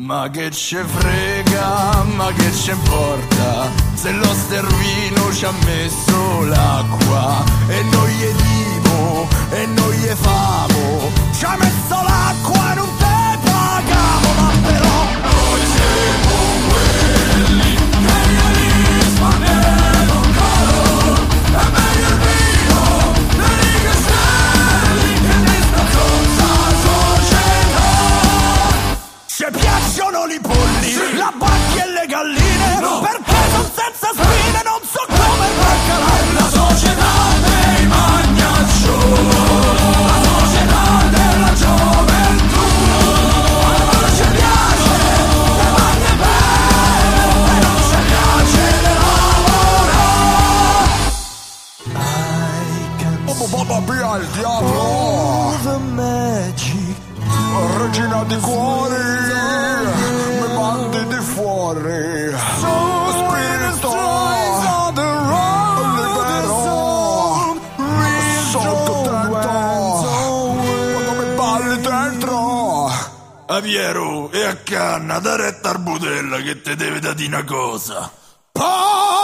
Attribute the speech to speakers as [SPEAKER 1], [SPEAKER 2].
[SPEAKER 1] Ma che ce frega, ma che ce importa? Se lo stervino ci ha messo l'acqua E noi gli dimo, e noi gli famo piacciono i polli, la bacchia e le galline. Perché sono senza spine, non so come calare La società dei magnaccioni La società della gioventù. Non ci piace le maglie belle E non ci piace le lavora. Il diavolo. The magic. Regina di cuori di fuori Spirito Libero Sono contento Quando mi balli dentro. Aviero e a canna da retta al budella che te deve da di una cosa. Poi